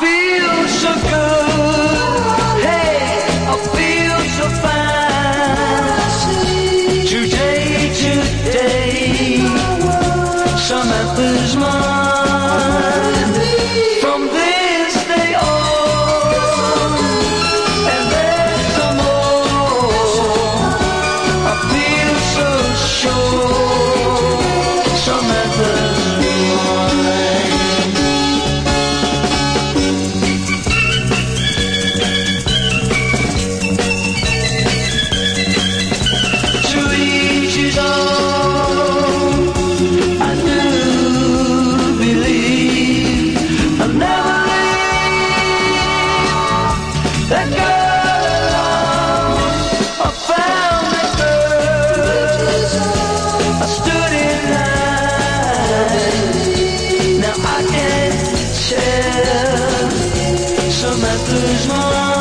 feel so good. Hey, I feel so fine. Today, today, summer is mine. dos maus.